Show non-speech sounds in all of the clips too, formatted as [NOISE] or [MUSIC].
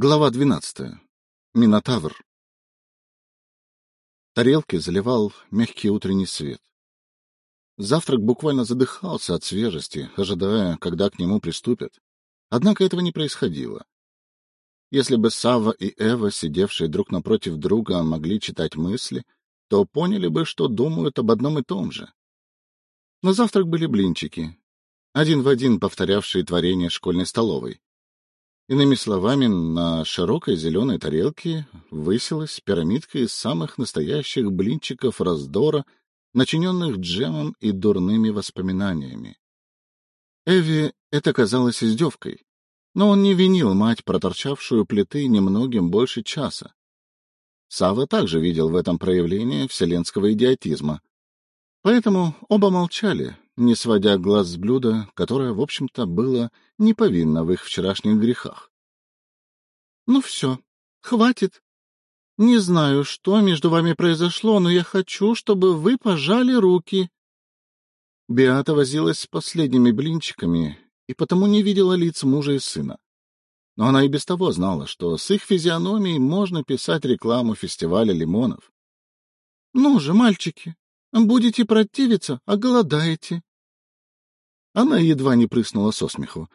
Глава двенадцатая. Минотавр. Тарелки заливал мягкий утренний свет. Завтрак буквально задыхался от свежести, ожидая, когда к нему приступят. Однако этого не происходило. Если бы Сава и Эва, сидевшие друг напротив друга, могли читать мысли, то поняли бы, что думают об одном и том же. На завтрак были блинчики, один в один повторявшие творение школьной столовой. Иными словами, на широкой зеленой тарелке высилась пирамидка из самых настоящих блинчиков раздора, начиненных джемом и дурными воспоминаниями. Эви это казалось издевкой, но он не винил мать, проторчавшую плиты немногим больше часа. Сава также видел в этом проявление вселенского идиотизма. Поэтому оба молчали, не сводя глаз с блюда, которое, в общем-то, было не повинно в их вчерашних грехах. — Ну все, хватит. Не знаю, что между вами произошло, но я хочу, чтобы вы пожали руки. Биата возилась с последними блинчиками и потому не видела лиц мужа и сына. Но она и без того знала, что с их физиономией можно писать рекламу фестиваля лимонов. — Ну же, мальчики, будете противиться, а голодаете. Она едва не прыснула со смеху.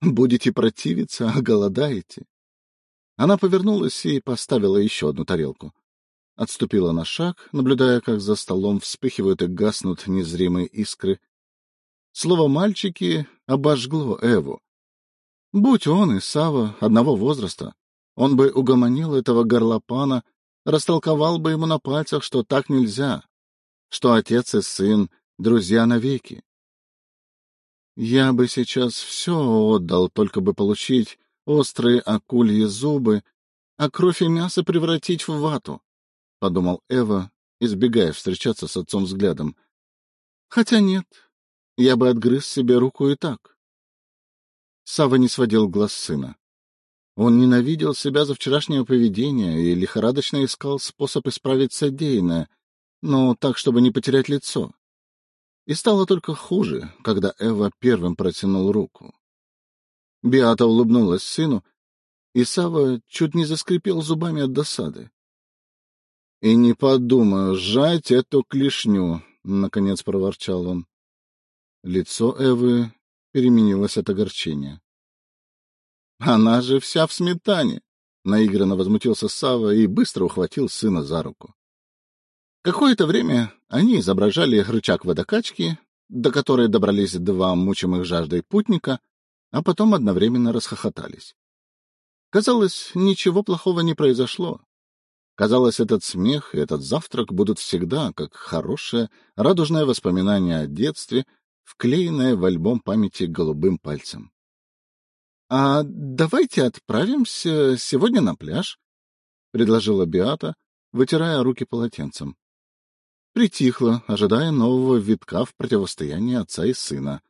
Будете противиться, а голодаете. Она повернулась и поставила еще одну тарелку. Отступила на шаг, наблюдая, как за столом вспыхивают и гаснут незримые искры. Слово «мальчики» обожгло Эву. Будь он и Сава одного возраста, он бы угомонил этого горлопана, растолковал бы ему на пальцах, что так нельзя, что отец и сын — друзья навеки. Я бы сейчас все отдал, только бы получить острые акульи зубы, а кровь и мясо превратить в вату, — подумал Эва, избегая встречаться с отцом взглядом. Хотя нет, я бы отгрыз себе руку и так. Сава не сводил глаз сына. Он ненавидел себя за вчерашнее поведение и лихорадочно искал способ исправить содеянное, но так, чтобы не потерять лицо. И стало только хуже, когда Эва первым протянул руку. Биата улыбнулась сыну, и Сава чуть не заскрипел зубами от досады. — И не подумаю сжать эту клешню, — наконец проворчал он. Лицо Эвы переменилось от огорчения. — Она же вся в сметане! — наигранно возмутился Сава и быстро ухватил сына за руку. Какое-то время они изображали рычаг водокачки, до которой добрались два мучимых жаждой путника, а потом одновременно расхохотались. Казалось, ничего плохого не произошло. Казалось, этот смех и этот завтрак будут всегда как хорошее, радужное воспоминание о детстве, вклеенное в альбом памяти голубым пальцем. — А давайте отправимся сегодня на пляж, — предложила Биата, вытирая руки полотенцем притихла, ожидая нового витка в противостоянии отца и сына.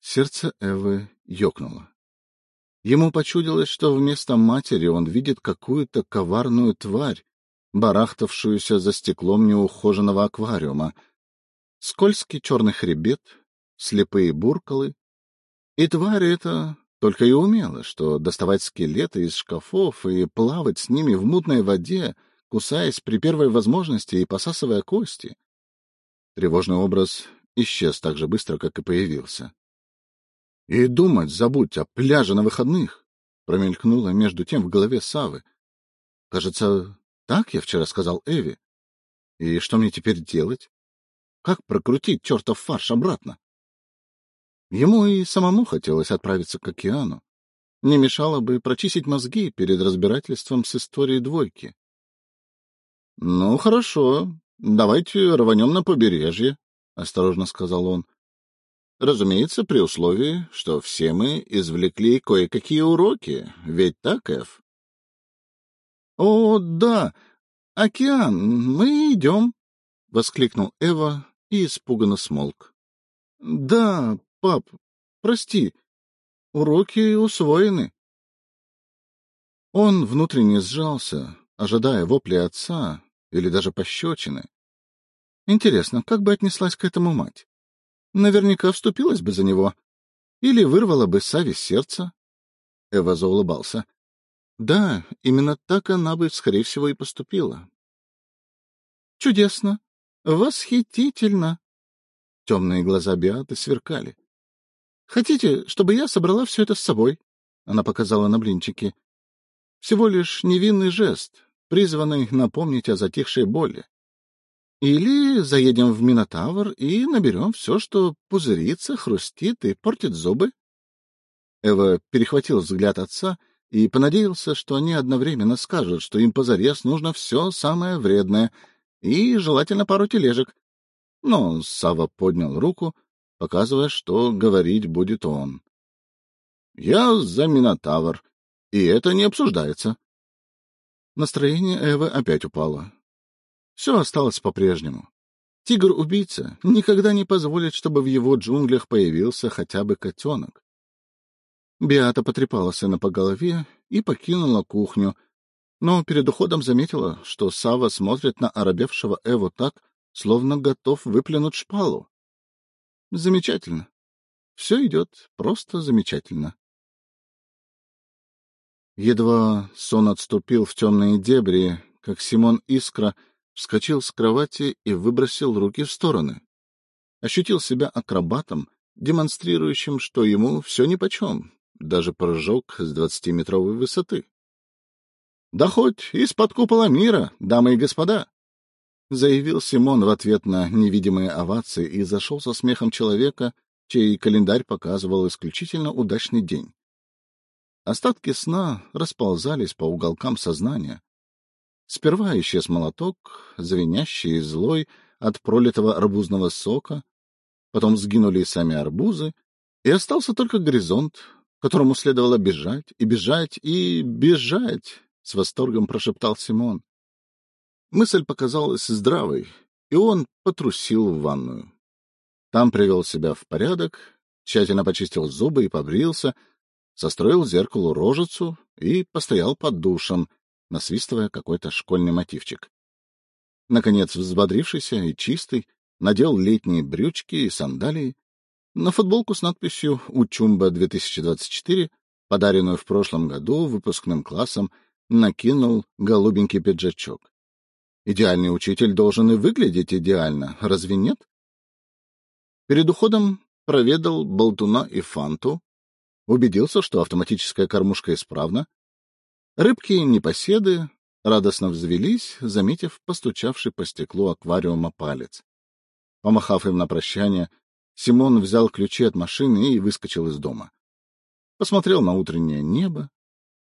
Сердце Эвы ёкнуло. Ему почудилось, что вместо матери он видит какую-то коварную тварь, барахтавшуюся за стеклом неухоженного аквариума. Скользкий черный хребет, слепые буркалы. И тварь эта только и умела, что доставать скелеты из шкафов и плавать с ними в мутной воде, кусаясь при первой возможности и посасывая кости. Тревожный образ исчез так же быстро, как и появился. — И думать забудь о пляже на выходных! — промелькнуло между тем в голове Савы. — Кажется, так я вчера сказал Эви. И что мне теперь делать? Как прокрутить чертов фарш обратно? Ему и самому хотелось отправиться к океану. Не мешало бы прочистить мозги перед разбирательством с историей двойки. — Ну, хорошо. Давайте рванем на побережье, — осторожно сказал он. — Разумеется, при условии, что все мы извлекли кое-какие уроки, ведь так, Эф? — О, да, океан, мы идем, — воскликнул Эва и испуганно смолк. — Да, пап, прости, уроки усвоены. Он внутренне сжался, ожидая вопли отца, или даже пощечины. Интересно, как бы отнеслась к этому мать? Наверняка вступилась бы за него. Или вырвала бы Саве сердце. Эва заулыбался. Да, именно так она бы, скорее всего, и поступила. — Чудесно! Восхитительно! Темные глаза Биаты сверкали. — Хотите, чтобы я собрала все это с собой? Она показала на блинчики. Всего лишь невинный жест, призванный напомнить о затихшей боли. Или заедем в Минотавр и наберем все, что пузырится, хрустит и портит зубы. Эва перехватил взгляд отца и понадеялся, что они одновременно скажут, что им позарез нужно все самое вредное и желательно пару тележек. Но Сава поднял руку, показывая, что говорить будет он. — Я за Минотавр, и это не обсуждается. Настроение Эвы опять упало. Все осталось по-прежнему. Тигр-убийца никогда не позволит, чтобы в его джунглях появился хотя бы котенок. Биата потрепала сына по голове и покинула кухню, но перед уходом заметила, что Сава смотрит на оробевшего Эву так, словно готов выплюнуть шпалу. Замечательно. Все идет просто замечательно. Едва сон отступил в темные дебри, как Симон Искра вскочил с кровати и выбросил руки в стороны. Ощутил себя акробатом, демонстрирующим, что ему все нипочем, даже прыжок с двадцатиметровой высоты. — Да хоть из-под купола мира, дамы и господа! — заявил Симон в ответ на невидимые овации и зашел со смехом человека, чей календарь показывал исключительно удачный день. Остатки сна расползались по уголкам сознания, Сперва исчез молоток, звенящий и злой от пролитого арбузного сока, потом сгинули и сами арбузы, и остался только горизонт, которому следовало бежать и бежать и бежать, — с восторгом прошептал Симон. Мысль показалась здравой, и он потрусил в ванную. Там привел себя в порядок, тщательно почистил зубы и побрился, состроил зеркалу рожицу и постоял под душем, насвистывая какой-то школьный мотивчик. Наконец, взбодрившийся и чистый, надел летние брючки и сандалии, на футболку с надписью «Учумба-2024», подаренную в прошлом году выпускным классом, накинул голубенький пиджачок. Идеальный учитель должен и выглядеть идеально, разве нет? Перед уходом проведал болтуна и фанту, убедился, что автоматическая кормушка исправна, Рыбки-непоседы радостно взвелись, заметив постучавший по стеклу аквариума палец. Помахав им на прощание, Симон взял ключи от машины и выскочил из дома. Посмотрел на утреннее небо.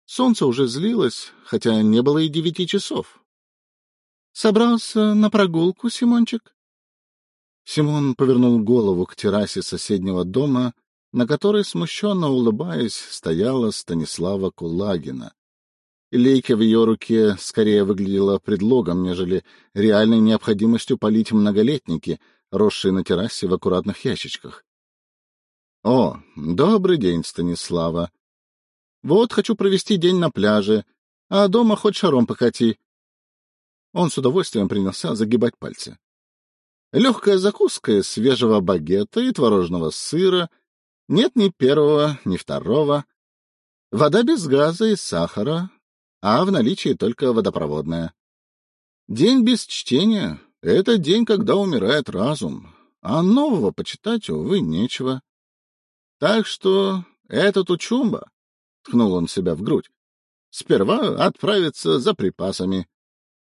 Солнце уже злилось, хотя не было и девяти часов. — Собрался на прогулку, Симончик? Симон повернул голову к террасе соседнего дома, на которой, смущенно улыбаясь, стояла Станислава Кулагина. Лейка в ее руке скорее выглядела предлогом, нежели реальной необходимостью полить многолетники, росшие на террасе в аккуратных ящичках. — О, добрый день, Станислава. Вот хочу провести день на пляже, а дома хоть шаром покати. Он с удовольствием принялся загибать пальцы. Легкая закуска из свежего багета и творожного сыра. Нет ни первого, ни второго. Вода без газа и сахара, а в наличии только водопроводная. День без чтения — это день, когда умирает разум, а нового почитать, увы, нечего. Так что этот учумба, — ткнул он себя в грудь, — сперва отправится за припасами.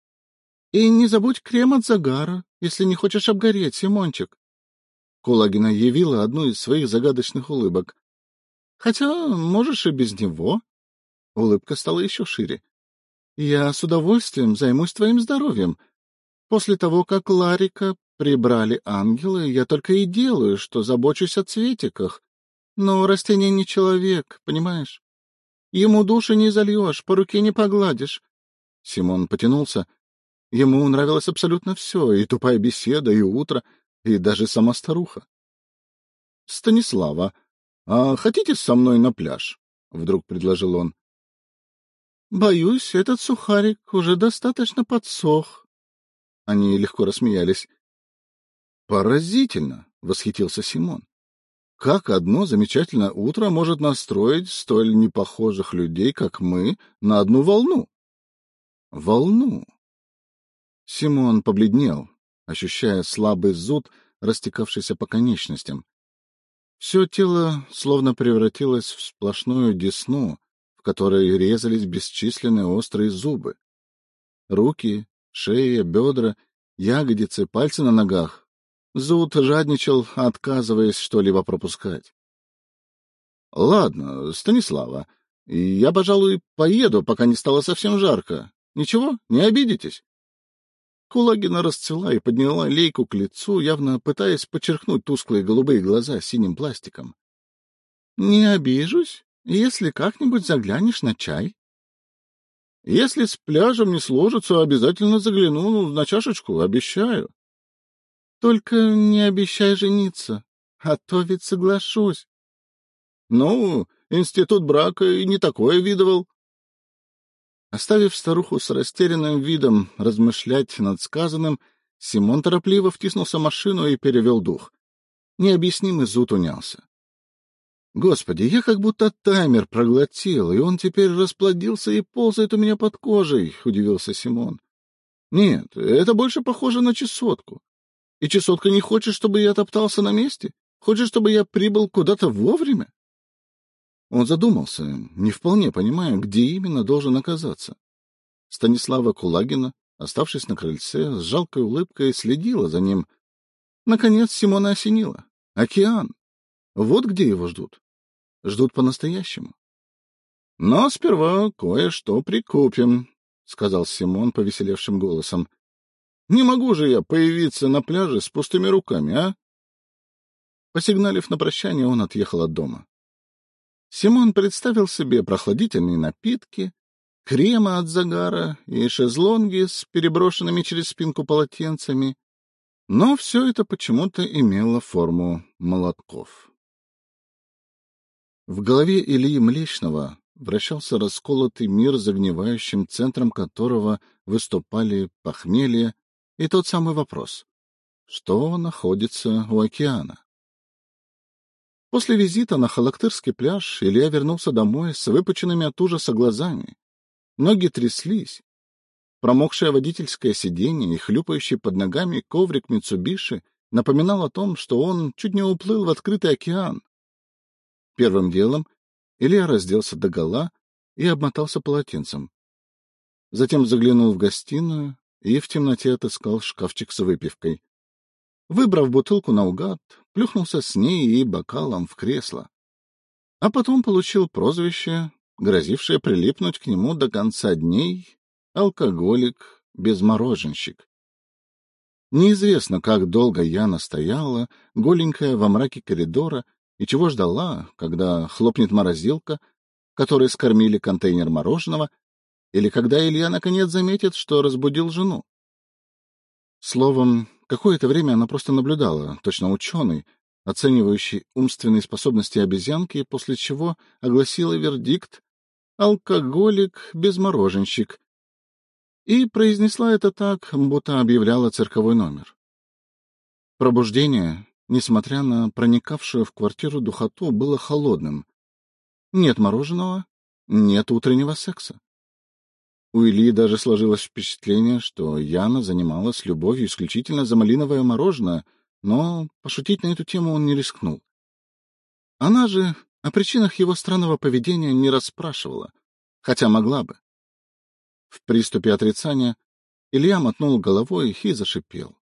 — И не забудь крем от загара, если не хочешь обгореть, Симончик. Кулагина явила одну из своих загадочных улыбок. — Хотя можешь и без него. Улыбка стала еще шире. — Я с удовольствием займусь твоим здоровьем. После того, как Ларика прибрали ангелы, я только и делаю, что забочусь о цветиках. Но растение не человек, понимаешь? Ему души не зальешь, по руке не погладишь. Симон потянулся. Ему нравилось абсолютно все, и тупая беседа, и утро, и даже сама старуха. — Станислава, а хотите со мной на пляж? — вдруг предложил он. Боюсь, этот сухарик уже достаточно подсох. Они легко рассмеялись. Поразительно, восхитился Симон. как одно замечательное утро может настроить столь непохожих людей, как мы, на одну волну? Волну. Симон побледнел, ощущая слабый зуд, растекавшийся по конечностям. Все тело словно превратилось в сплошную десну, в которой резались бесчисленные острые зубы. Руки, шея, бедра, ягодицы, пальцы на ногах. Зуд жадничал, отказываясь что-либо пропускать. — Ладно, Станислава, я, пожалуй, поеду, пока не стало совсем жарко. Ничего, не обидитесь? Кулагина расцвела и подняла лейку к лицу, явно пытаясь подчеркнуть тусклые голубые глаза синим пластиком. — Не обижусь, если как-нибудь заглянешь на чай. — Если с пляжем не сложится, обязательно загляну ну, на чашечку, обещаю. — Только не обещай жениться, а то ведь соглашусь. — Ну, институт брака и не такое видывал. Оставив старуху с растерянным видом размышлять над сказанным, Симон торопливо втиснулся в машину и перевел дух. Необъяснимый зуд унялся. Господи, я как будто таймер проглотил, и он теперь расплодился и ползает у меня под кожей, — удивился Симон. Нет, это больше похоже на чесотку. И чесотка не хочет, чтобы я топтался на месте? Хочет, чтобы я прибыл куда-то вовремя? Он задумался, не вполне понимая, где именно должен оказаться. Станислава Кулагина, оставшись на крыльце, с жалкой улыбкой следила за ним. Наконец Симона осенила. Океан. Вот где его ждут. Ждут по-настоящему. — Но сперва кое-что прикупим, — сказал Симон повеселевшим голосом. — Не могу же я появиться на пляже с пустыми руками, а? Посигналив на прощание, он отъехал от дома. Симон представил себе прохладительные напитки, крема от загара и шезлонги с переброшенными через спинку полотенцами, но все это почему-то имело форму молотков. В голове Ильи Млечного вращался расколотый мир, загнивающим центром которого выступали похмелье и тот самый вопрос — что находится у океана? После визита на Халактырский пляж Илья вернулся домой с выпученными от ужаса глазами. Ноги тряслись. Промокшее водительское сиденье и хлюпающий под ногами коврик Митсубиши напоминал о том, что он чуть не уплыл в открытый океан. Первым делом Илья разделся догола и обмотался полотенцем. Затем заглянул в гостиную и в темноте отыскал шкафчик с выпивкой. Выбрав бутылку наугад, плюхнулся с ней и бокалом в кресло. А потом получил прозвище, грозившее прилипнуть к нему до конца дней — алкоголик-безмороженщик. Неизвестно, как долго я настояла, голенькая во мраке коридора, и чего ждала, когда хлопнет морозилка, которой скормили контейнер мороженого, или когда Илья наконец заметит, что разбудил жену. Словом, Какое-то время она просто наблюдала, точно ученый, оценивающий умственные способности обезьянки, после чего огласила вердикт «алкоголик-безмороженщик» и произнесла это так, будто объявляла цирковой номер. Пробуждение, несмотря на проникавшую в квартиру духоту, было холодным. Нет мороженого, нет утреннего секса. У Ильи даже сложилось впечатление, что Яна занималась любовью исключительно за малиновое мороженое, но пошутить на эту тему он не рискнул. Она же о причинах его странного поведения не расспрашивала, хотя могла бы. В приступе отрицания Илья мотнул головой и зашипел.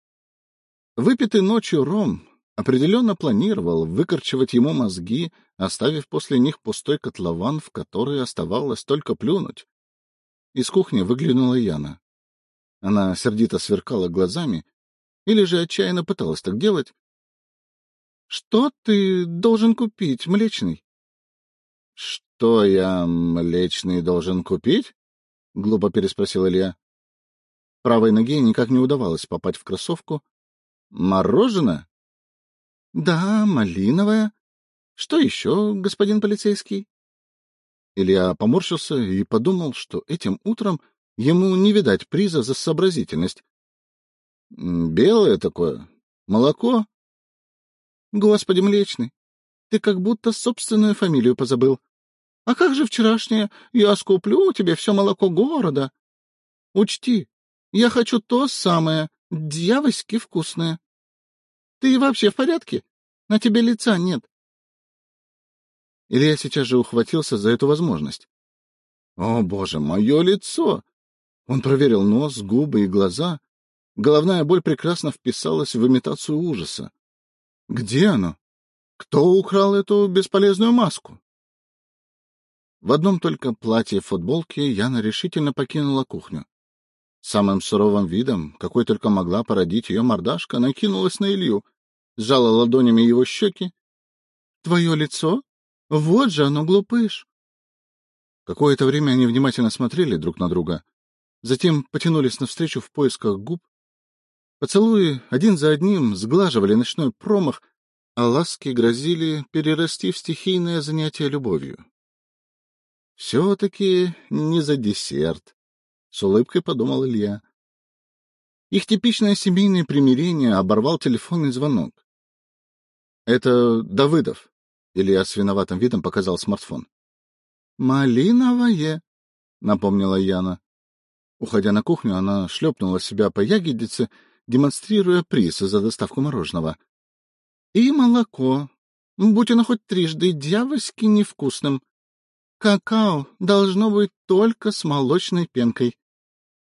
Выпитый ночью ром определенно планировал выкорчевать ему мозги, оставив после них пустой котлован, в который оставалось только плюнуть. Из кухни выглянула Яна. Она сердито сверкала глазами или же отчаянно пыталась так делать. — Что ты должен купить, млечный? — Что я, млечный, должен купить? — глупо переспросил Илья. Правой ноге никак не удавалось попасть в кроссовку. — Мороженое? — Да, малиновое. Что еще, господин полицейский? Илья поморщился и подумал, что этим утром ему не видать приза за сообразительность. — Белое такое? Молоко? — Господи, млечный, Ты как будто собственную фамилию позабыл. А как же вчерашнее «я скуплю тебе все молоко города»? Учти, я хочу то самое, дьявольски вкусное. Ты вообще в порядке? На тебе лица нет. Илья сейчас же ухватился за эту возможность. О, боже, мое лицо! Он проверил нос, губы и глаза. Головная боль прекрасно вписалась в имитацию ужаса. Где оно? Кто украл эту бесполезную маску? В одном только платье и футболке Яна решительно покинула кухню. Самым суровым видом, какой только могла породить ее мордашка, накинулась на Илью, сжала ладонями его щеки. — Твое лицо? Вот же оно, глупыш! Какое-то время они внимательно смотрели друг на друга, затем потянулись навстречу в поисках губ. Поцелуи один за одним сглаживали ночной промах, а ласки грозили перерасти в стихийное занятие любовью. Все-таки не за десерт, — с улыбкой подумал Илья. Их типичное семейное примирение оборвал телефонный звонок. — Это Давыдов. Илья с виноватым видом показал смартфон. — Малиновое, — напомнила Яна. Уходя на кухню, она шлепнула себя по ягодице, демонстрируя приз за доставку мороженого. — И молоко. Будь оно хоть трижды дьявольски невкусным. Какао должно быть только с молочной пенкой.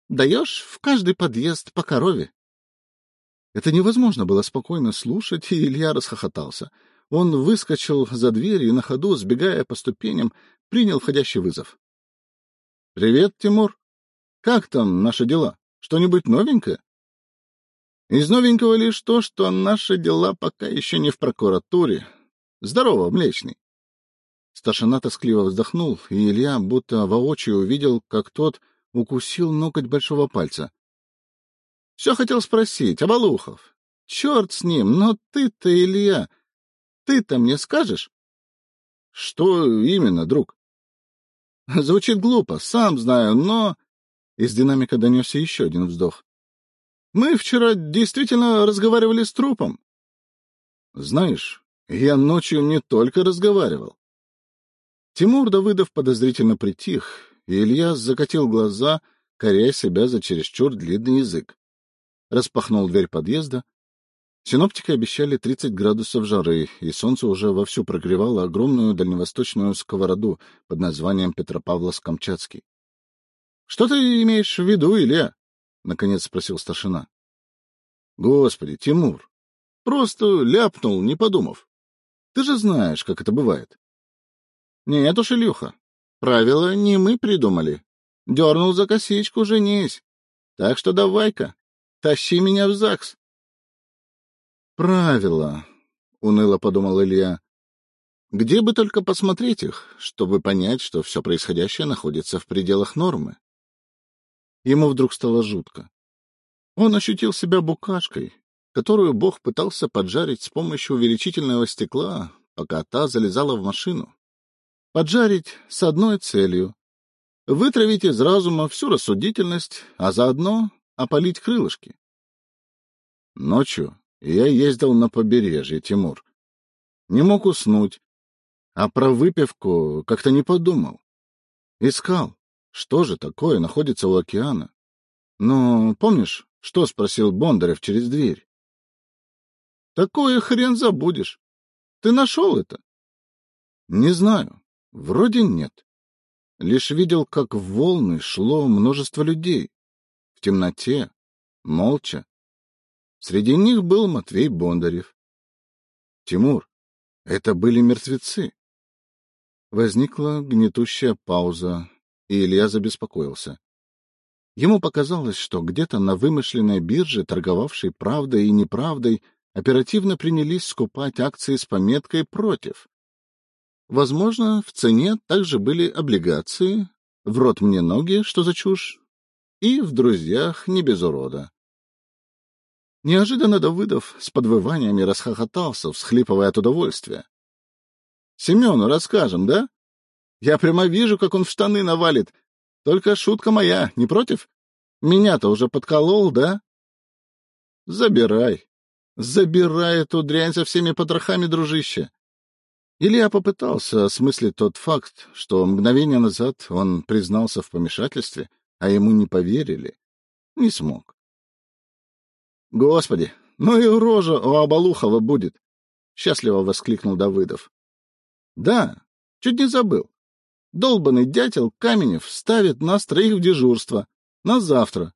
Даешь в каждый подъезд по корове. Это невозможно было спокойно слушать, и Илья расхохотался. Он выскочил за дверь и на ходу, сбегая по ступеням, принял входящий вызов. — Привет, Тимур. Как там наши дела? Что-нибудь новенькое? Из новенького лишь то, что наши дела пока еще не в прокуратуре. Здорово, Млечный. Старшина тоскливо вздохнул, и Илья будто воочию увидел, как тот укусил ноготь большого пальца. — Все хотел спросить, Абалухов. Черт с ним, но ты-то, Илья, ты-то мне скажешь? — Что именно, друг? — Звучит глупо, сам знаю, но... Из динамика донесся еще один вздох. — Мы вчера действительно разговаривали с трупом. — Знаешь, я ночью не только разговаривал. Тимур Давыдов подозрительно притих, и Илья закатил глаза, коряя себя за чересчур длинный язык. Распахнул дверь подъезда. Синоптики обещали 30 градусов жары, и солнце уже вовсю прогревало огромную дальневосточную сковороду под названием Петропавловск-Камчатский. — Что ты имеешь в виду, Илья? — наконец спросил старшина. — Господи, Тимур, просто ляпнул, не подумав. Ты же знаешь, как это бывает. — Нет уж, Илюха, Правила не мы придумали. Дернул за косичку, женись. Так что давай-ка, тащи меня в ЗАГС. Правила, — уныло подумал Илья. Где бы только посмотреть их, чтобы понять, что все происходящее находится в пределах нормы. Ему вдруг стало жутко. Он ощутил себя букашкой, которую Бог пытался поджарить с помощью увеличительного стекла, пока та залезала в машину. Поджарить с одной целью — вытравить из разума всю рассудительность, а заодно опалить крылышки. Ночью я ездил на побережье, Тимур. Не мог уснуть, а про выпивку как-то не подумал. Искал, что же такое находится у океана. Но помнишь, что спросил Бондарев через дверь? — Такое хрен забудешь. Ты нашел это? — Не знаю. Вроде нет. Лишь видел, как в волны шло множество людей. В темноте, молча. Среди них был Матвей Бондарев. Тимур, это были мертвецы. Возникла гнетущая пауза, и Илья забеспокоился. Ему показалось, что где-то на вымышленной бирже, торговавшей правдой и неправдой, оперативно принялись скупать акции с пометкой «против». Возможно, в цене также были облигации, в рот мне ноги, что за чушь, и в друзьях не без урода. Неожиданно Давыдов с подвываниями расхохотался, всхлипывая от удовольствия. — Семену расскажем, да? Я прямо вижу, как он в штаны навалит. Только шутка моя, не против? Меня-то уже подколол, да? — Забирай. Забирай эту дрянь со всеми потрохами, дружище. Илья попытался осмыслить тот факт, что мгновение назад он признался в помешательстве, а ему не поверили. Не смог. «Господи, ну и рожа у Абалухова будет!» — счастливо воскликнул Давыдов. «Да, чуть не забыл. Долбанный дятел Каменев ставит нас троих в дежурство. На завтра.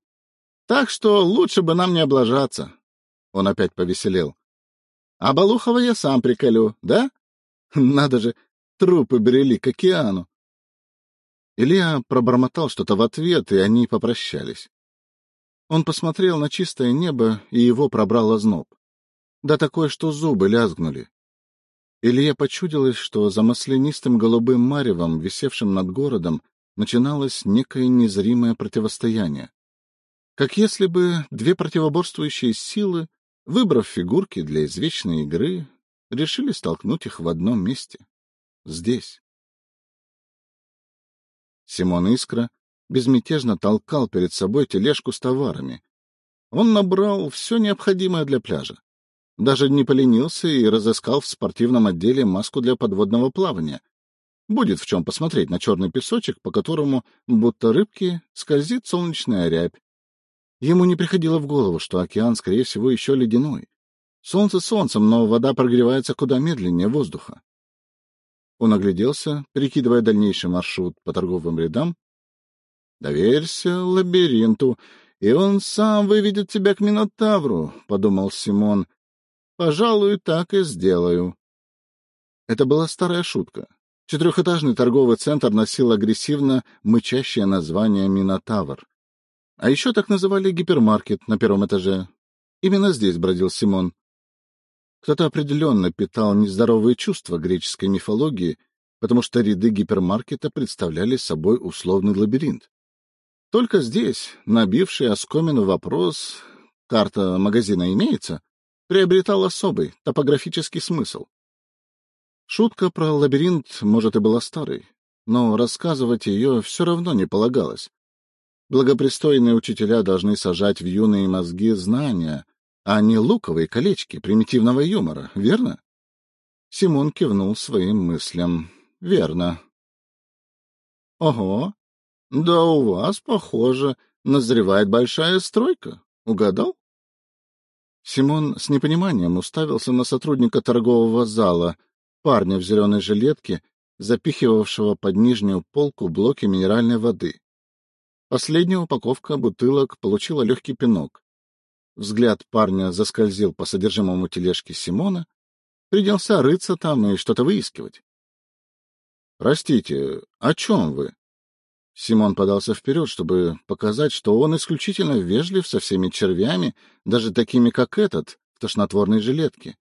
Так что лучше бы нам не облажаться». Он опять повеселел. «А Балухова я сам приколю, да? [LAUGHS] Надо же, трупы брели к океану. Илья пробормотал что-то в ответ, и они попрощались. Он посмотрел на чистое небо, и его пробрал озноб. Да такое, что зубы лязгнули. Илья почудилось, что за маслянистым голубым маревом, висевшим над городом, начиналось некое незримое противостояние. Как если бы две противоборствующие силы, выбрав фигурки для извечной игры, решили столкнуть их в одном месте. Здесь. Симон Искра безмятежно толкал перед собой тележку с товарами. Он набрал все необходимое для пляжа. Даже не поленился и разыскал в спортивном отделе маску для подводного плавания. Будет в чем посмотреть на черный песочек, по которому, будто рыбки, скользит солнечная рябь. Ему не приходило в голову, что океан, скорее всего, еще ледяной. Солнце солнцем, но вода прогревается куда медленнее воздуха. Он огляделся, перекидывая дальнейший маршрут по торговым рядам. «Доверься лабиринту, и он сам выведет тебя к Минотавру», — подумал Симон. «Пожалуй, так и сделаю». Это была старая шутка. Четырехэтажный торговый центр носил агрессивно мычащее название «Минотавр». А еще так называли гипермаркет на первом этаже. Именно здесь бродил Симон. Кто-то определенно питал нездоровые чувства греческой мифологии, потому что ряды гипермаркета представляли собой условный лабиринт. Только здесь, набивший оскомину вопрос «карта магазина имеется?», приобретал особый топографический смысл. Шутка про лабиринт, может, и была старой, но рассказывать ее все равно не полагалось. Благопристойные учителя должны сажать в юные мозги знания, а не луковые колечки примитивного юмора, верно? Симон кивнул своим мыслям. Верно. Ого, да у вас, похоже, назревает большая стройка. Угадал? Симон с непониманием уставился на сотрудника торгового зала, парня в зеленой жилетке, запихивавшего под нижнюю полку блоки минеральной воды. Последняя упаковка бутылок получила легкий пинок. Взгляд парня заскользил по содержимому тележки Симона, принялся рыться там и что-то выискивать. — Простите, о чем вы? Симон подался вперед, чтобы показать, что он исключительно вежлив со всеми червями, даже такими, как этот, в тошнотворной жилетке.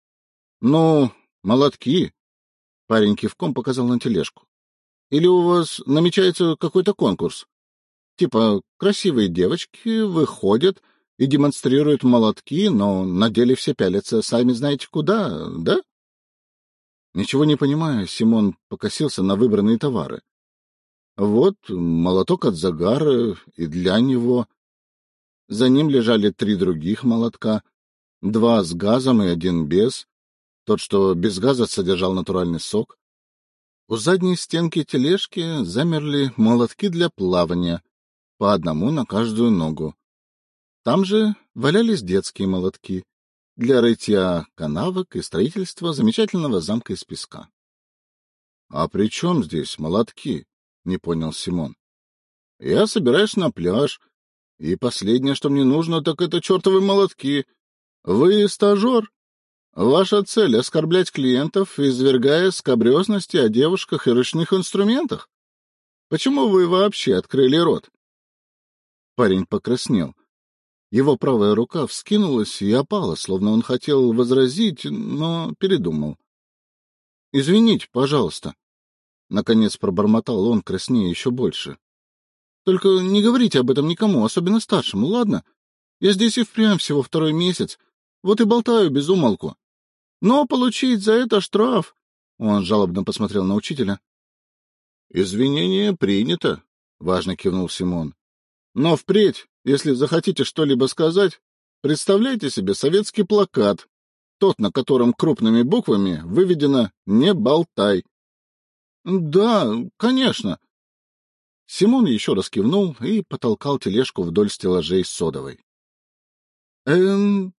— Ну, молотки! — парень кивком показал на тележку. — Или у вас намечается какой-то конкурс? Типа, красивые девочки выходят и демонстрируют молотки, но на деле все пялятся сами знаете куда, да? Ничего не понимая, Симон покосился на выбранные товары. Вот молоток от загара и для него. За ним лежали три других молотка, два с газом и один без. Тот, что без газа, содержал натуральный сок. У задней стенки тележки замерли молотки для плавания, по одному на каждую ногу. Там же валялись детские молотки для рытья канавок и строительства замечательного замка из песка. — А при чем здесь молотки? — не понял Симон. — Я собираюсь на пляж, и последнее, что мне нужно, так это чертовы молотки. Вы стажер? Ваша цель — оскорблять клиентов, извергая скобрезности о девушках и ручных инструментах? Почему вы вообще открыли рот? Парень покраснел. Его правая рука вскинулась и опала, словно он хотел возразить, но передумал. — Извините, пожалуйста. Наконец пробормотал он, краснее еще больше. — Только не говорите об этом никому, особенно старшему, ладно? Я здесь и впрямь всего второй месяц, вот и болтаю без умолку. Но получить за это штраф... Он жалобно посмотрел на учителя. — Извинение принято, — важно кивнул Симон. — Но впредь если захотите что-либо сказать, представляйте себе советский плакат. Тот, на котором крупными буквами выведено «Не болтай». — Да, конечно. Симон еще раз кивнул и потолкал тележку вдоль стеллажей с содовой. — Эм,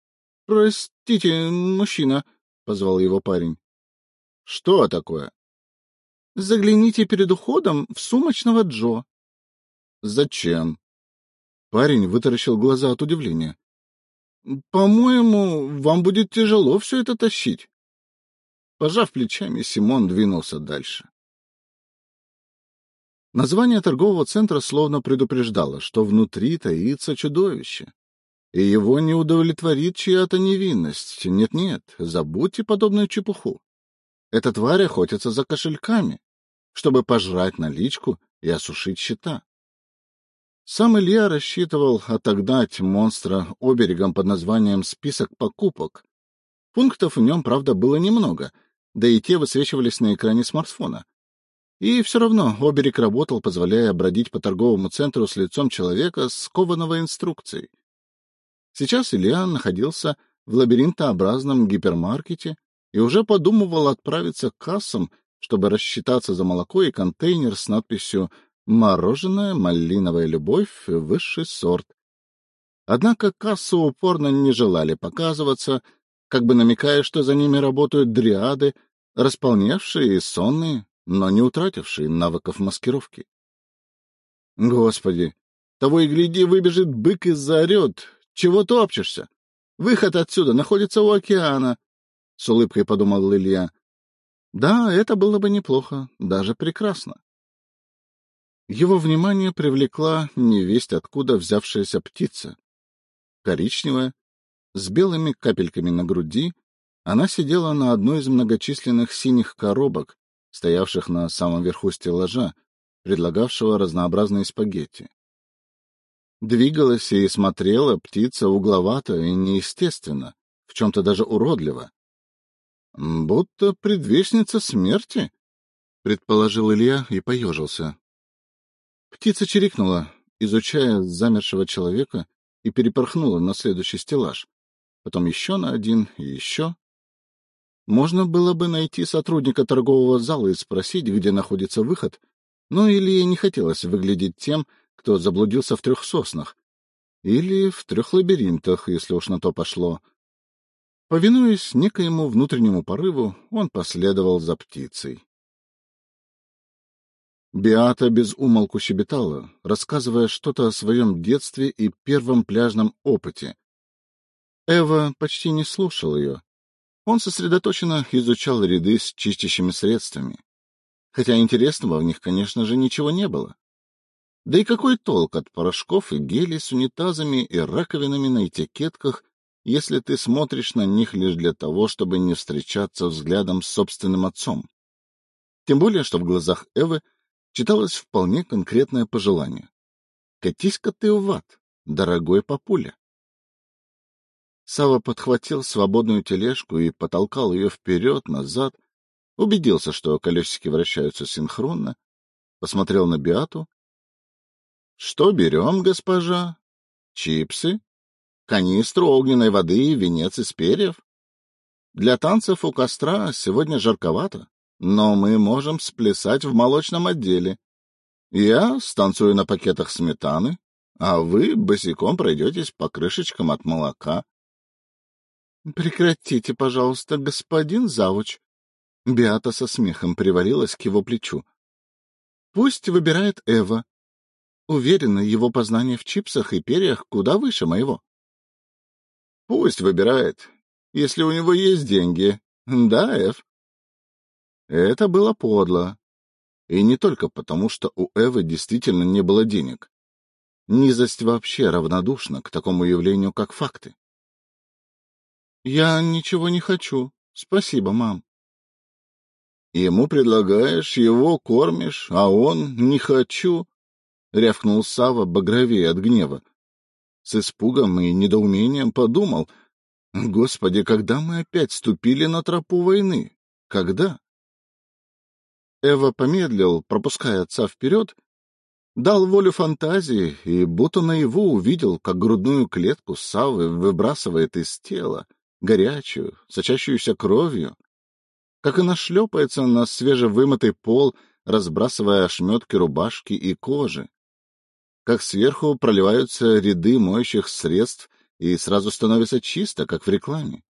простите, мужчина, — позвал его парень. — Что такое? — Загляните перед уходом в сумочного Джо. — Зачем? Парень вытаращил глаза от удивления. — По-моему, вам будет тяжело все это тащить. Пожав плечами, Симон двинулся дальше. Название торгового центра словно предупреждало, что внутри таится чудовище. И его не удовлетворит чья-то невинность. Нет-нет, забудьте подобную чепуху. Эта тварь охотится за кошельками, чтобы пожрать наличку и осушить счета. Сам Илья рассчитывал отогнать монстра оберегом под названием «Список покупок». Пунктов в нем, правда, было немного, да и те высвечивались на экране смартфона. И все равно оберег работал, позволяя бродить по торговому центру с лицом человека, скованного инструкцией. Сейчас Илья находился в лабиринтообразном гипермаркете и уже подумывал отправиться к кассам, чтобы рассчитаться за молоко и контейнер с надписью «Мороженое, малиновая любовь, высший сорт». Однако кассы упорно не желали показываться, как бы намекая, что за ними работают дриады, располневшие и сонные, но не утративший навыков маскировки. Господи, того и гляди, выбежит бык и заорет. Чего топчешься? Выход отсюда находится у океана, — с улыбкой подумал Илья. Да, это было бы неплохо, даже прекрасно. Его внимание привлекла невесть откуда взявшаяся птица. Коричневая, с белыми капельками на груди, она сидела на одной из многочисленных синих коробок, стоявших на самом верху стеллажа, предлагавшего разнообразные спагетти. Двигалась и смотрела птица угловато и неестественно, в чем-то даже уродливо. — Будто предвестница смерти, — предположил Илья и поежился. Птица чирикнула, изучая замершего человека, и перепорхнула на следующий стеллаж, потом еще на один и еще. Можно было бы найти сотрудника торгового зала и спросить, где находится выход, но Илье не хотелось выглядеть тем, кто заблудился в трех соснах. Или в трех лабиринтах, если уж на то пошло. Повинуясь некоему внутреннему порыву, он последовал за птицей. Биата без умолку щебетала, рассказывая что-то о своем детстве и первом пляжном опыте. Эва почти не слушал ее, он сосредоточенно изучал ряды с чистящими средствами. Хотя интересного в них, конечно же, ничего не было. Да и какой толк от порошков и гелей с унитазами и раковинами на этикетках, если ты смотришь на них лишь для того, чтобы не встречаться взглядом с собственным отцом? Тем более, что в глазах Эвы читалось вполне конкретное пожелание. «Катись-ка ты в ад, дорогой папуля!» Сава подхватил свободную тележку и потолкал ее вперед-назад, убедился, что колесики вращаются синхронно, посмотрел на Биату. — Что берем, госпожа? Чипсы? Канистру огненной воды и венец из перьев? Для танцев у костра сегодня жарковато, но мы можем сплясать в молочном отделе. Я станцую на пакетах сметаны, а вы босиком пройдетесь по крышечкам от молока. — Прекратите, пожалуйста, господин завуч. Биата со смехом привалилась к его плечу. — Пусть выбирает Эва. Уверена, его познание в чипсах и перьях куда выше моего. — Пусть выбирает, если у него есть деньги. Да, Эв? Это было подло. И не только потому, что у Эвы действительно не было денег. Низость вообще равнодушна к такому явлению, как факты. Я ничего не хочу. Спасибо, мам. Ему предлагаешь, его кормишь, а он не хочу, рявкнул Сава багровее от гнева. С испугом и недоумением подумал: Господи, когда мы опять ступили на тропу войны? Когда? Эва помедлил, пропуская отца вперед, дал волю фантазии и будто наяву увидел, как грудную клетку Савы выбрасывает из тела, горячую, сочащуюся кровью. Как она шлепается на свежевымытый пол, разбрасывая ошметки рубашки и кожи. Как сверху проливаются ряды моющих средств, и сразу становится чисто, как в рекламе.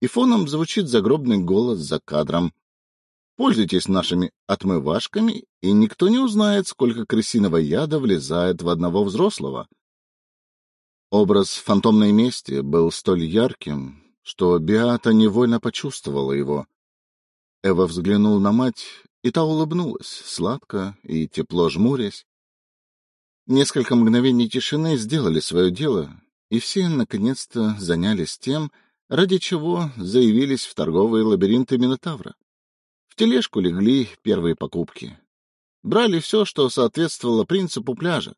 И фоном звучит загробный голос за кадром. Пользуйтесь нашими отмывашками, и никто не узнает, сколько крысиного яда влезает в одного взрослого. Образ фантомной мести был столь ярким, что Биата невольно почувствовала его. Эва взглянул на мать, и та улыбнулась, сладко и тепло жмурясь. Несколько мгновений тишины сделали свое дело, и все наконец-то занялись тем, ради чего заявились в торговые лабиринты Минотавра. В тележку легли первые покупки. Брали все, что соответствовало принципу пляжа.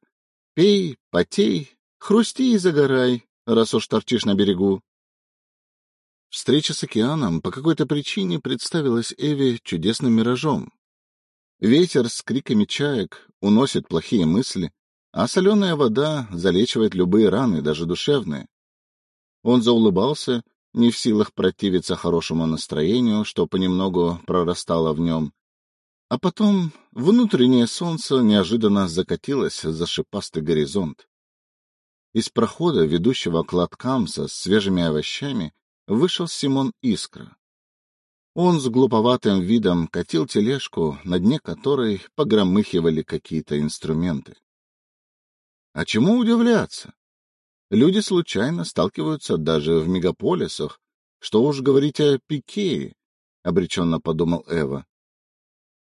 Пей, потей, хрусти и загорай, раз уж торчишь на берегу. Встреча с океаном по какой-то причине представилась Эве чудесным миражом. Ветер с криками чаек уносит плохие мысли, а соленая вода залечивает любые раны, даже душевные. Он заулыбался, не в силах противиться хорошему настроению, что понемногу прорастало в нем. А потом внутреннее солнце неожиданно закатилось за шипастый горизонт. Из прохода, ведущего к лоткам со свежими овощами, вышел Симон Искра. Он с глуповатым видом катил тележку, на дне которой погромыхивали какие-то инструменты. А чему удивляться? Люди случайно сталкиваются даже в мегаполисах. Что уж говорить о Пикее, — обреченно подумал Эва.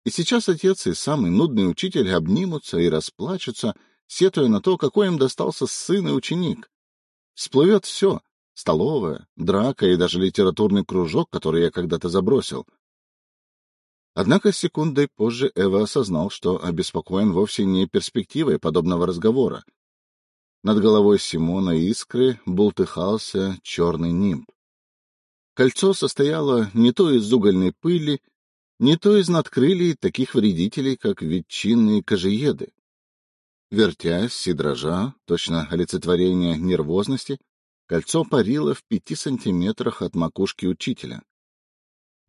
И сейчас отец и самый нудный учитель обнимутся и расплачутся, сетуя на то, какой им достался сын и ученик. Всплывет все — столовая, драка и даже литературный кружок, который я когда-то забросил. Однако секундой позже Эва осознал, что обеспокоен вовсе не перспективой подобного разговора. Над головой Симона Искры бултыхался черный нимб. Кольцо состояло не то из угольной пыли, не то из надкрылий таких вредителей, как ветчинные кожееды. Вертясь и дрожа, точно олицетворение нервозности, кольцо парило в пяти сантиметрах от макушки учителя.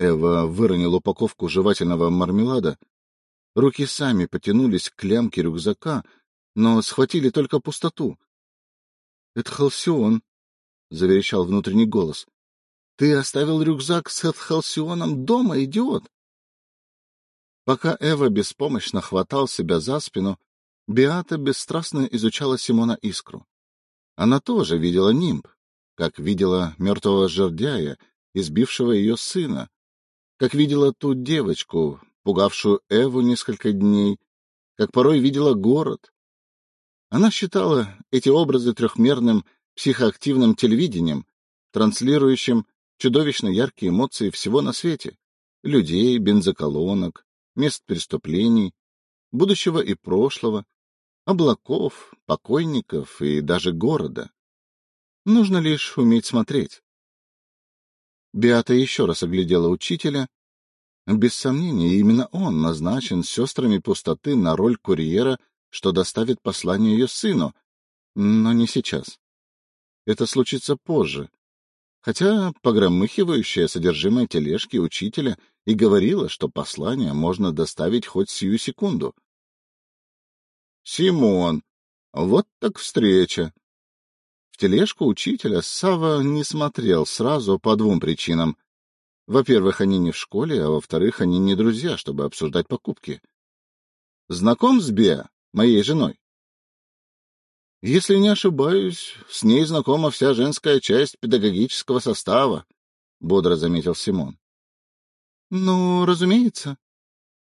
Эва выронил упаковку жевательного мармелада. Руки сами потянулись к лямке рюкзака, но схватили только пустоту. — Это халсион, — заверещал внутренний голос. — Ты оставил рюкзак с халсионом дома, идиот! Пока Эва беспомощно хватал себя за спину, Биата бесстрастно изучала Симона Искру. Она тоже видела нимб, как видела мертвого жердяя, избившего ее сына, как видела ту девочку, пугавшую Эву несколько дней, как порой видела город. Она считала эти образы трехмерным психоактивным телевидением, транслирующим чудовищно яркие эмоции всего на свете — людей, бензоколонок, мест преступлений, будущего и прошлого, облаков, покойников и даже города. Нужно лишь уметь смотреть. Беата еще раз оглядела учителя. Без сомнения, именно он назначен сестрами пустоты на роль курьера, что доставит послание ее сыну, но не сейчас. Это случится позже. Хотя погромыхивающее содержимое тележки учителя и говорило, что послание можно доставить хоть сию секунду. — Симон, вот так встреча! В тележку учителя Сава не смотрел сразу по двум причинам. Во-первых, они не в школе, а во-вторых, они не друзья, чтобы обсуждать покупки. Знаком с Беа, моей женой? Если не ошибаюсь, с ней знакома вся женская часть педагогического состава, — бодро заметил Симон. — Ну, разумеется.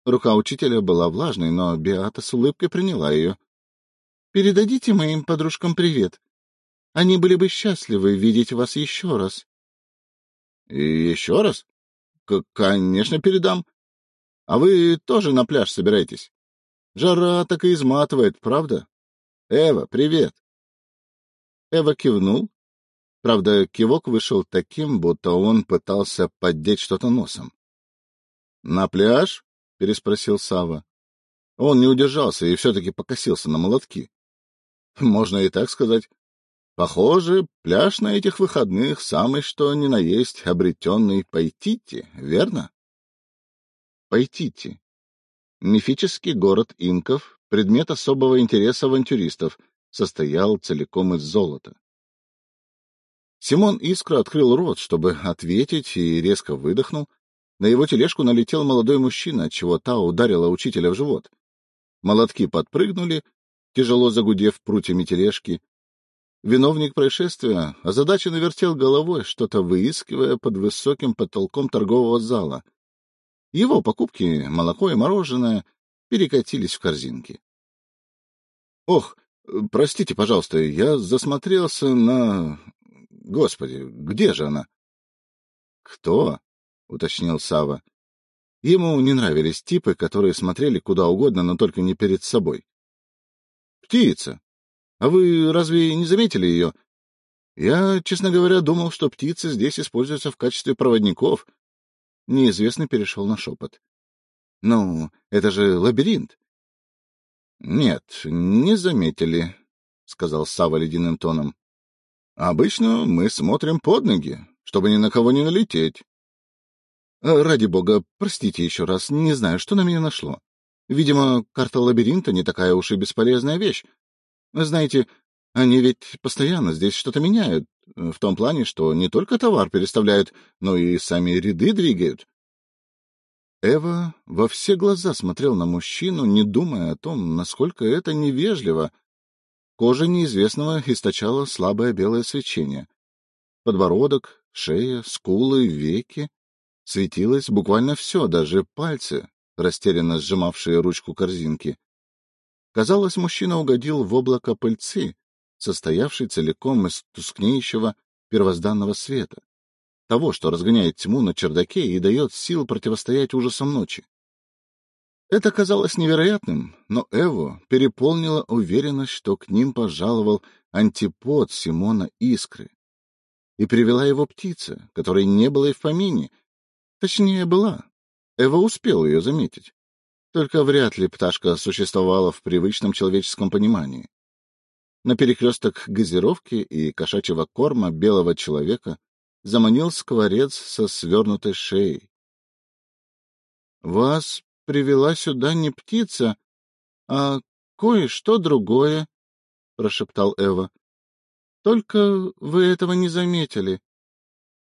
Рука учителя была влажной, но Беата с улыбкой приняла ее. — Передадите моим подружкам привет. Они были бы счастливы видеть вас еще раз. — Еще раз? — Конечно, передам. А вы тоже на пляж собираетесь? Жара так и изматывает, правда? Эва, привет. Эва кивнул. Правда, кивок вышел таким, будто он пытался поддеть что-то носом. — На пляж? — переспросил Сава. Он не удержался и все-таки покосился на молотки. — Можно и так сказать. Похоже, пляж на этих выходных самый что ни на есть обретенный Пайтити, верно? Пайтити. Мифический город инков, предмет особого интереса авантюристов, состоял целиком из золота. Симон искра открыл рот, чтобы ответить, и резко выдохнул. На его тележку налетел молодой мужчина, отчего та ударила учителя в живот. Молотки подпрыгнули, тяжело загудев прутьями тележки, Виновник происшествия озадаченно вертел головой, что-то выискивая под высоким потолком торгового зала. Его покупки, молоко и мороженое, перекатились в корзинки. — Ох, простите, пожалуйста, я засмотрелся на... Господи, где же она? — Кто? — уточнил Сава. Ему не нравились типы, которые смотрели куда угодно, но только не перед собой. — Птица, а вы разве не заметили ее? Я, честно говоря, думал, что птицы здесь используются в качестве проводников. Неизвестный перешел на шепот. Ну, это же лабиринт. Нет, не заметили, сказал Сава ледяным тоном. Обычно мы смотрим под ноги, чтобы ни на кого не налететь. Ради бога, простите еще раз, не знаю, что на меня нашло. Видимо, карта лабиринта не такая уж и бесполезная вещь, знаете, они ведь постоянно здесь что-то меняют, э, в том плане, что не только товар переставляют, но и сами ряды двигают. Эва во все глаза смотрел на мужчину, не думая о том, насколько это невежливо. Кожа неизвестного источала слабое белое свечение. Подбородок, шея, скулы, веки. Светилось буквально все, даже пальцы, растерянно сжимавшие ручку корзинки. Казалось, мужчина угодил в облако пыльцы, состоявшей целиком из тускнеющего первозданного света, того, что разгоняет тьму на чердаке и дает сил противостоять ужасам ночи. Это казалось невероятным, но Эву переполнила уверенность, что к ним пожаловал антипод Симона Искры. И привела его птица, которой не было и в помине. Точнее, была. Эва успел ее заметить. Только вряд ли пташка существовала в привычном человеческом понимании. На перекресток газировки и кошачьего корма белого человека заманил скворец со свернутой шеей. — Вас привела сюда не птица, а кое-что другое, — прошептал Эва. — Только вы этого не заметили.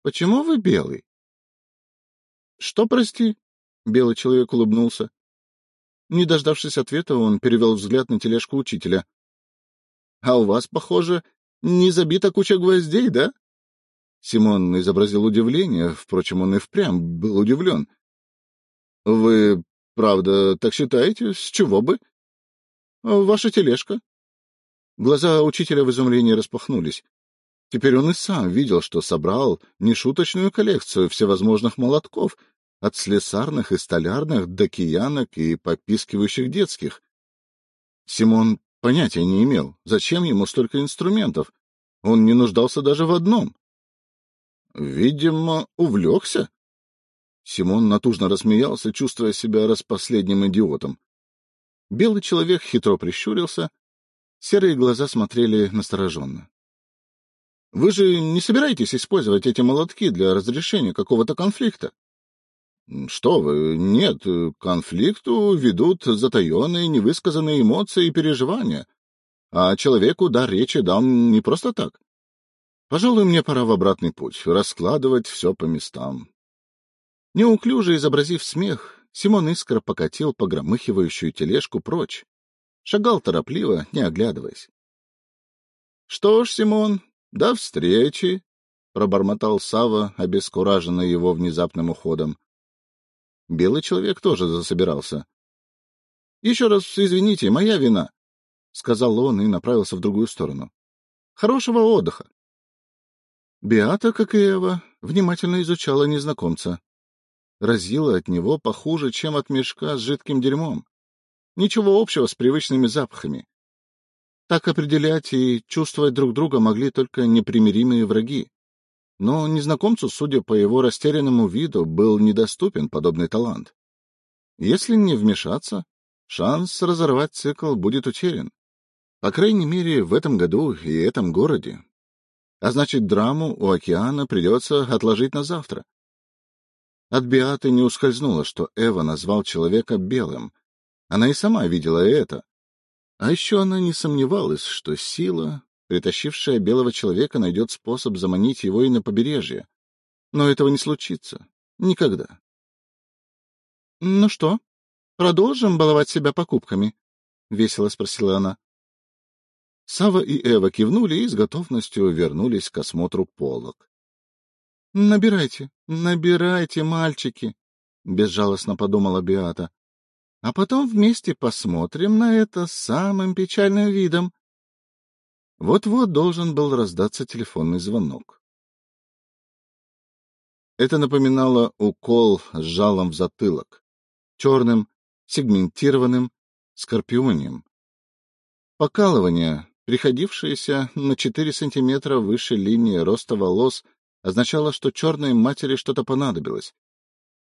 Почему вы белый? — Что, прости? — белый человек улыбнулся. Не дождавшись ответа, он перевел взгляд на тележку учителя. — А у вас, похоже, не забита куча гвоздей, да? Симон изобразил удивление, впрочем, он и впрямь был удивлен. — Вы, правда, так считаете? С чего бы? — Ваша тележка. Глаза учителя в изумлении распахнулись. Теперь он и сам видел, что собрал нешуточную коллекцию всевозможных молотков — от слесарных и столярных до киянок и попискивающих детских. Симон понятия не имел, зачем ему столько инструментов. Он не нуждался даже в одном. Видимо, увлекся. Симон натужно рассмеялся, чувствуя себя распоследним идиотом. Белый человек хитро прищурился, серые глаза смотрели настороженно. — Вы же не собираетесь использовать эти молотки для разрешения какого-то конфликта? Что вы, нет, к конфликту ведут затаенные, невысказанные эмоции и переживания. А человеку дар речи дам не просто так. Пожалуй, мне пора в обратный путь, раскладывать все по местам. Неуклюже изобразив смех, Симон Искра покатил погромыхивающую тележку прочь. Шагал торопливо, не оглядываясь. — Что ж, Симон, до встречи! — пробормотал Сава, обескураженный его внезапным уходом. Белый человек тоже засобирался. — Еще раз извините, моя вина, — сказал он и направился в другую сторону. — Хорошего отдыха. Биата, как и Эва, внимательно изучала незнакомца. Разила от него похуже, чем от мешка с жидким дерьмом. Ничего общего с привычными запахами. Так определять и чувствовать друг друга могли только непримиримые враги. Но незнакомцу, судя по его растерянному виду, был недоступен подобный талант. Если не вмешаться, шанс разорвать цикл будет утерян. По крайней мере, в этом году и этом городе, а значит, драму у океана придется отложить на завтра. От Биаты не ускользнуло, что Эва назвал человека белым. Она и сама видела это. А еще она не сомневалась, что сила, притащившая белого человека, найдет способ заманить его и на побережье. Но этого не случится. Никогда. — Ну что, продолжим баловать себя покупками? — весело спросила она. Сава и Эва кивнули и с готовностью вернулись к осмотру полок. — Набирайте, набирайте, мальчики, — безжалостно подумала Биата. — А потом вместе посмотрим на это самым печальным видом. Вот-вот должен был раздаться телефонный звонок. Это напоминало укол с жалом в затылок, черным, сегментированным, скорпионием. Покалывание, приходившееся на 4 сантиметра выше линии роста волос, означало, что черной матери что-то понадобилось,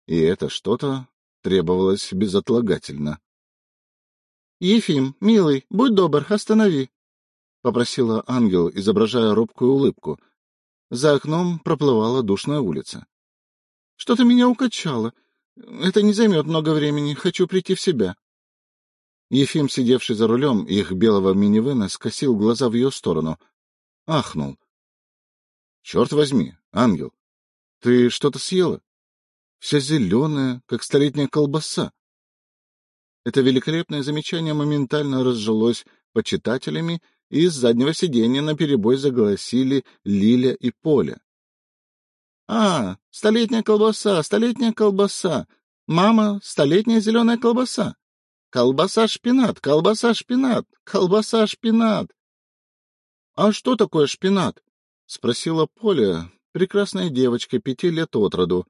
и это что-то требовалось безотлагательно. — Ефим, милый, будь добр, останови, — попросила ангел, изображая робкую улыбку. За окном проплывала душная улица. — Что-то меня укачало. Это не займет много времени. Хочу прийти в себя. Ефим, сидевший за рулем их белого минивэна, скосил глаза в ее сторону. Ахнул. — Черт возьми, ангел, ты что-то съела? Вся зеленая, как столетняя колбаса. Это великолепное замечание моментально разжилось почитателями, и с заднего сиденья наперебой заголосили Лиля и Поля. — А, столетняя колбаса, столетняя колбаса. Мама, столетняя зеленая колбаса. Колбаса шпинат, колбаса шпинат, колбаса шпинат. — А что такое шпинат? — спросила Поля, прекрасная девочка пяти лет от роду.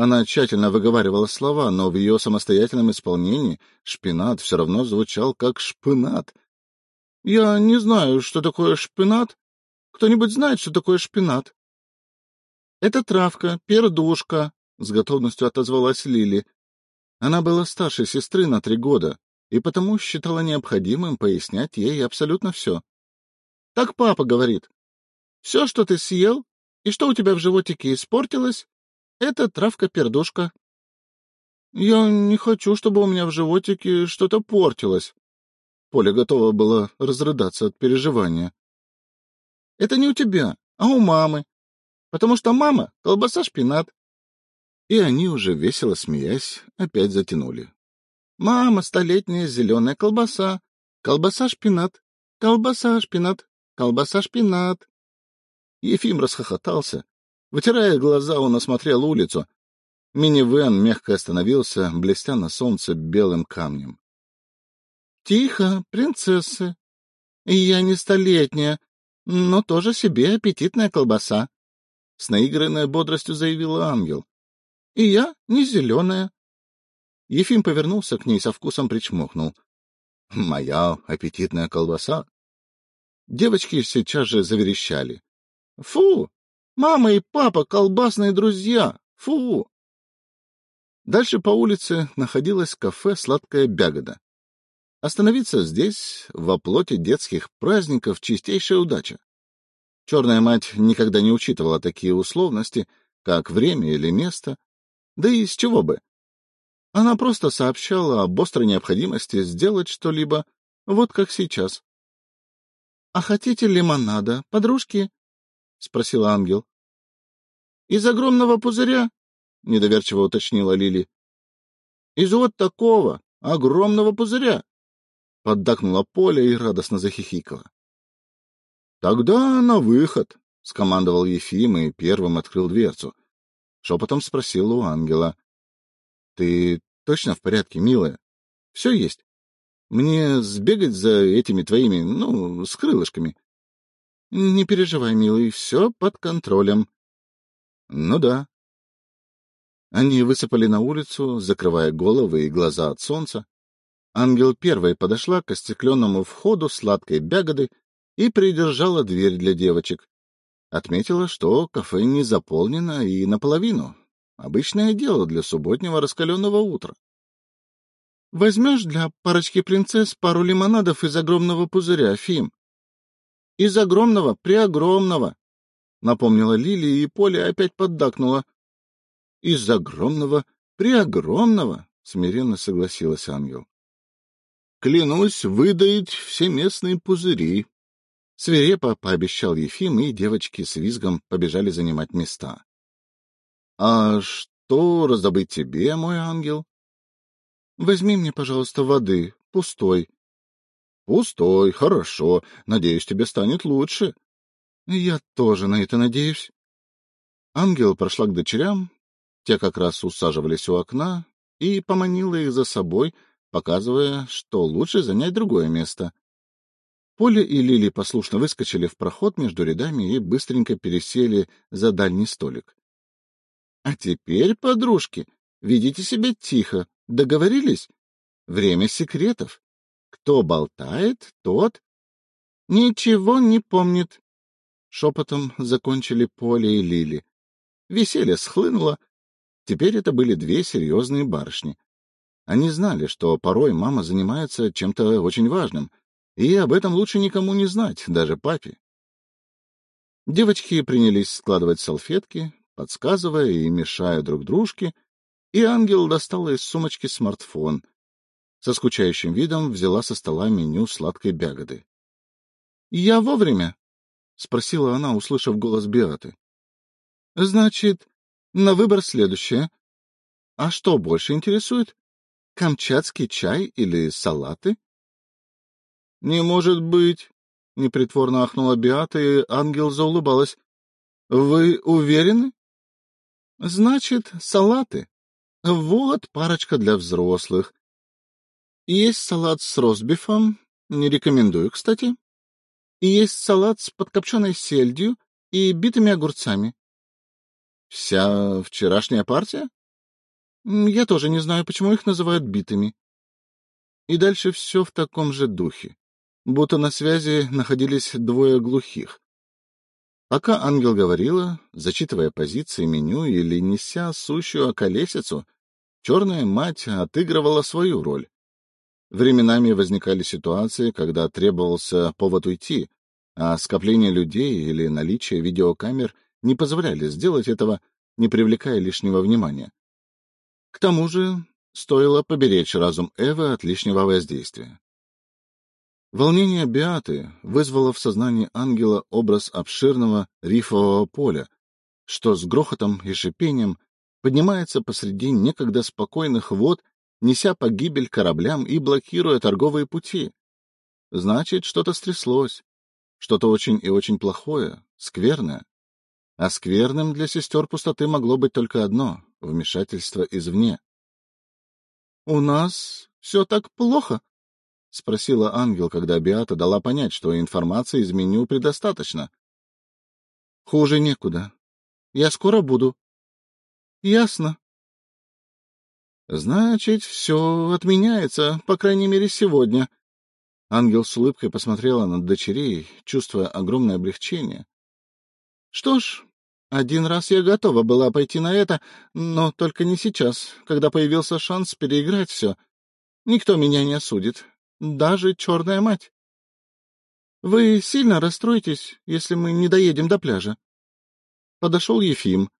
Она тщательно выговаривала слова, но в ее самостоятельном исполнении шпинат все равно звучал как шпинат. — Я не знаю, что такое шпинат. Кто-нибудь знает, что такое шпинат? — Это травка, пердушка, — с готовностью отозвалась Лили. Она была старше сестры на три года, и потому считала необходимым пояснять ей абсолютно все. — Так папа говорит. Все, что ты съел, и что у тебя в животике испортилось, — это травка-пердушка. — Я не хочу, чтобы у меня в животике что-то портилось. Поля готова была разрыдаться от переживания. — Это не у тебя, а у мамы, потому что мама — колбаса-шпинат. И они уже, весело смеясь, опять затянули. «Мама, столетняя зеленая колбаса, колбаса-шпинат, колбаса-шпинат, колбаса-шпинат». Ефим расхохотался. Вытирая глаза, он осмотрел улицу. Минивэн мягко остановился, блестя на солнце белым камнем. — Тихо, принцессы. Я не столетняя, но тоже себе аппетитная колбаса. С наигранной бодростью заявила ангел. И я не зеленая. Ефим повернулся к ней со вкусом причмокнул. — Моя аппетитная колбаса. Девочки сейчас же заверещали. — Фу! Мама и папа — колбасные друзья! Фу! Дальше по улице находилось кафе «Сладкая бягода». Остановиться здесь, в оплоте детских праздников, чистейшая удача. Черная мать никогда не учитывала такие условности, как время или место, да и с чего бы? Она просто сообщала об острой необходимости сделать что-либо, вот как сейчас. — А хотите лимонада, подружки? — спросил ангел. — Из огромного пузыря? — недоверчиво уточнила Лили. — Из вот такого, огромного пузыря! — поддакнула Поля и радостно захихикала. — Тогда на выход! — скомандовал Ефим и первым открыл дверцу. Шепотом спросил у ангела. — Ты точно в порядке, милая? Все есть? Мне сбегать за этими твоими, ну, с крылышками? — Не переживай, милый, все под контролем. — Ну да. Они высыпали на улицу, закрывая головы и глаза от солнца. Ангел первой подошла к остекленному входу сладкой бягоды и придержала дверь для девочек. Отметила, что кафе не заполнено и наполовину. Обычное дело для субботнего раскаленного утра. — Возьмешь для парочки принцесс пару лимонадов из огромного пузыря, Фим? — Из огромного, преогромного, — напомнила Лили, и Поля опять поддакнула. — Из огромного, преогромного, — смиренно согласилась ангел. — Клянусь выдаить все местные пузыри. Свирепо пообещал Ефим, и девочки с визгом побежали занимать места. — А что раздобыть тебе, мой ангел? — Возьми мне, пожалуйста, воды, пустой. — Пустой, хорошо. Надеюсь, тебе станет лучше. — Я тоже на это надеюсь. Ангел прошла к дочерям, те как раз усаживались у окна, и поманила их за собой, показывая, что лучше занять другое место. Поля и Лили послушно выскочили в проход между рядами и быстренько пересели за дальний столик. — А теперь, подружки, ведите себя тихо. Договорились? Время секретов. Кто болтает, тот... Ничего не помнит. Шепотом закончили Поля и Лили. Веселье схлынуло. Теперь это были две серьезные барышни. Они знали, что порой мама занимается чем-то очень важным, и об этом лучше никому не знать, даже папе. Девочки принялись складывать салфетки, подсказывая и мешая друг дружке, и ангел достала из сумочки смартфон. Со скучающим видом взяла со стола меню сладкой бягоды. — Я вовремя? — спросила она, услышав голос Беаты. — Значит, на выбор следующее. А что больше интересует? Камчатский чай или салаты? — Не может быть! — непритворно ахнула Беата, и ангел заулыбалась. — Вы уверены? — Значит, салаты. Вот парочка для взрослых. Есть салат с ростбифом, не рекомендую, кстати. И есть салат с подкопченой сельдью и битыми огурцами. — Вся вчерашняя партия? Я тоже не знаю, почему их называют битыми. И дальше все в таком же духе, будто на связи находились двое глухих. Пока ангел говорила, зачитывая позиции меню или неся сущую околесицу, черная мать отыгрывала свою роль. Временами возникали ситуации, когда требовался повод уйти, а скопление людей или наличие видеокамер не позволяли сделать этого, не привлекая лишнего внимания. К тому же стоило поберечь разум Эвы от лишнего воздействия. Волнение Биаты вызвало в сознании ангела образ обширного рифового поля, что с грохотом и шипением поднимается посреди некогда спокойных вод, неся погибель кораблям и блокируя торговые пути. Значит, что-то стряслось, что-то очень и очень плохое, скверное. А скверным для сестер пустоты могло быть только одно — вмешательство извне. — У нас все так плохо? — спросила ангел, когда Биата дала понять, что информации из меню предостаточно. — Хуже некуда. Я скоро буду. — Ясно. — Значит, все отменяется, по крайней мере, сегодня. Ангел с улыбкой посмотрела на дочерей, чувствуя огромное облегчение. — Что ж, один раз я готова была пойти на это, но только не сейчас, когда появился шанс переиграть все. Никто меня не осудит даже черная мать. Вы сильно расстроитесь, если мы не доедем до пляжа. Подошел Ефим.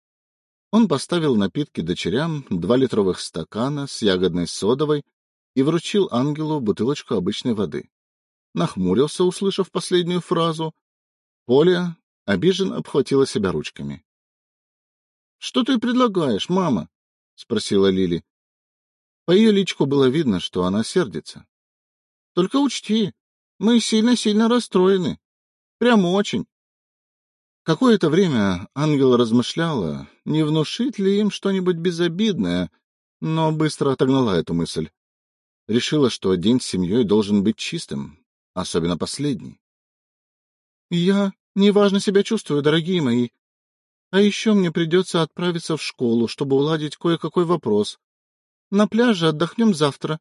Он поставил напитки дочерям, два литровых стакана с ягодной содовой и вручил ангелу бутылочку обычной воды. Нахмурился, услышав последнюю фразу. Поля обиженно обхватила себя ручками. — Что ты предлагаешь, мама? — спросила Лили. По ее личку было видно, что она сердится. Только учти, мы сильно-сильно расстроены. Прям очень. Какое-то время ангел размышляла, не внушить ли им что-нибудь безобидное, но быстро отогнала эту мысль. Решила, что день с семьей должен быть чистым, особенно последний. — Я неважно себя чувствую, дорогие мои. А еще мне придется отправиться в школу, чтобы уладить кое-какой вопрос. На пляже отдохнем завтра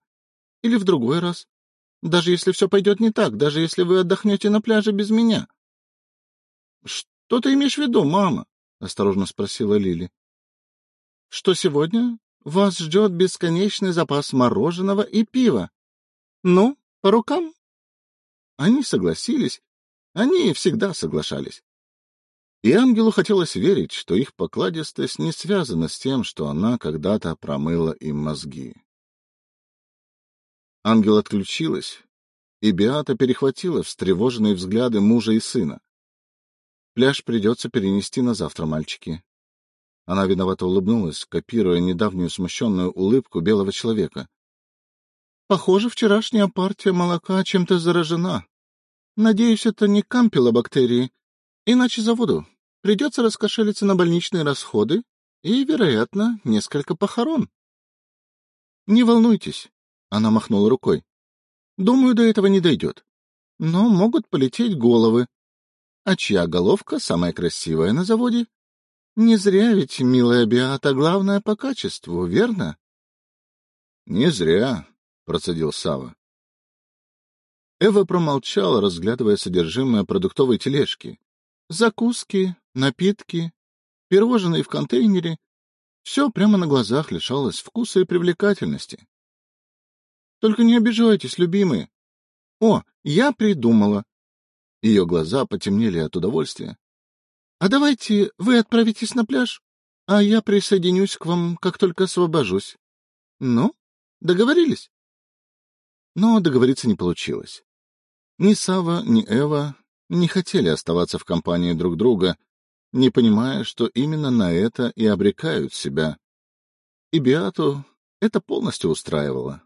или в другой раз. Даже если все пойдет не так, даже если вы отдохнете на пляже без меня. — Что ты имеешь в виду, мама? — осторожно спросила Лили. — Что сегодня вас ждет бесконечный запас мороженого и пива. Ну, по рукам? Они согласились. Они всегда соглашались. И ангелу хотелось верить, что их покладистость не связана с тем, что она когда-то промыла им мозги. Ангел отключилась, и Биата перехватила встревоженные взгляды мужа и сына. Пляж придется перенести на завтра, мальчики. Она виновато улыбнулась, копируя недавнюю смущенную улыбку белого человека. Похоже, вчерашняя партия молока чем-то заражена. Надеюсь, это не кампилобактерии, иначе за воду придется раскошелиться на больничные расходы и, вероятно, несколько похорон. — Не волнуйтесь, — она махнула рукой. — Думаю, до этого не дойдет. Но могут полететь головы. А чья головка самая красивая на заводе? Не зря ведь, милая Биата, главное по качеству, верно? — Не зря, — процедил Сава. Эва промолчала, разглядывая содержимое продуктовой тележки. Закуски, напитки, пирожные в контейнере — все прямо на глазах лишалось вкуса и привлекательности. — Только не обижайтесь, любимые. О, я придумала. Ее глаза потемнели от удовольствия. — А давайте вы отправитесь на пляж, а я присоединюсь к вам, как только освобожусь. Ну, договорились? Но договориться не получилось. Ни Сава, ни Эва не хотели оставаться в компании друг друга, не понимая, что именно на это и обрекают себя. И Биату это полностью устраивало.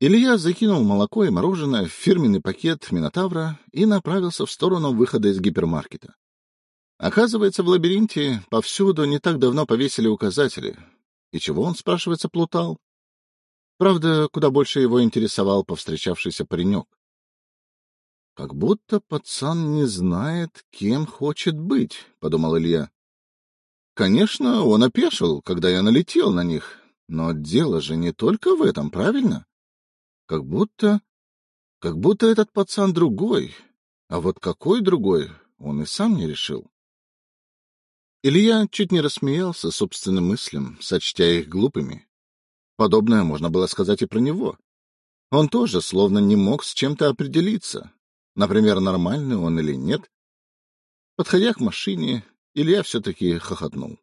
Илья закинул молоко и мороженое в фирменный пакет Минотавра и направился в сторону выхода из гипермаркета. Оказывается, в лабиринте повсюду не так давно повесили указатели. И чего он, спрашивается, плутал? Правда, куда больше его интересовал повстречавшийся паренек. Как будто пацан не знает, кем хочет быть, — подумал Илья. Конечно, он опешил, когда я налетел на них, но дело же не только в этом, правильно? Как будто... Как будто этот пацан другой. А вот какой другой, он и сам не решил. Илья чуть не рассмеялся собственным мыслям, сочтя их глупыми. Подобное можно было сказать и про него. Он тоже словно не мог с чем-то определиться. Например, нормальный он или нет. Подходя к машине, Илья все-таки хохотнул.